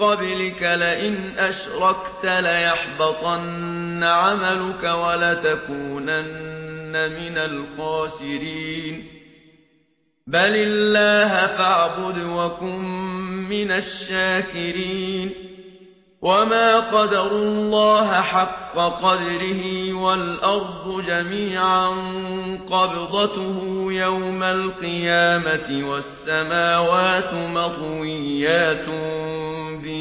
قبلك لئن أشركت ليحبطن عملك ولتكونن من الخاسرين. بل الله فاعبد وكن من الشاكرين. وما قدر الله حق قدره والأرض جميعا قبضته يوم القيامة والسماوات مطويات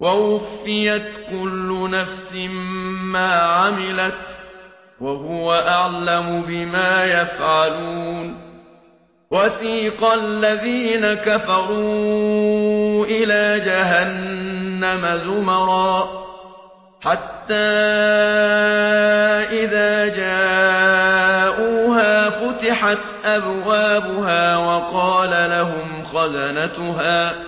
وَوُفِّيَتْ كُلُّ نَفْسٍ مَا عَمِلَتْ وَهُوَ أَعْلَمُ بِمَا يَفْعَلُونَ وَسِيقَ الَّذِينَ كَفَرُوا إِلَى جَهَنَّمَ زُمَرًا حَتَّى إِذَا جَاءُوهَا فُتِحَتْ أَبْوَابُهَا وَقَالَ لَهُمْ خَزَنَتُهَا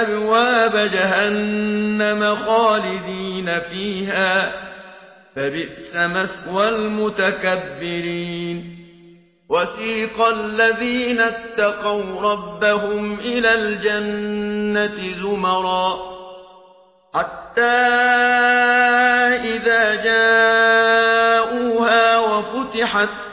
أبواب جهنم خالدين فيها فبئس مسوى المتكبرين. وسيق الذين اتقوا ربهم إلى الجنة زمرا حتى إذا جاءوها وفتحت